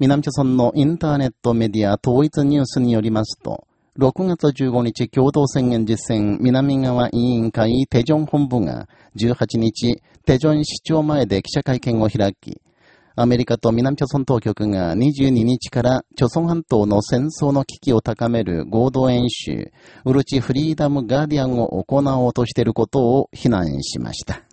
南朝村のインターネットメディア統一ニュースによりますと、6月15日共同宣言実践南側委員会テジョン本部が18日、テジョン市長前で記者会見を開き、アメリカと南朝村当局が22日から朝鮮半島の戦争の危機を高める合同演習、ウルチフリーダムガーディアンを行おうとしていることを非難しました。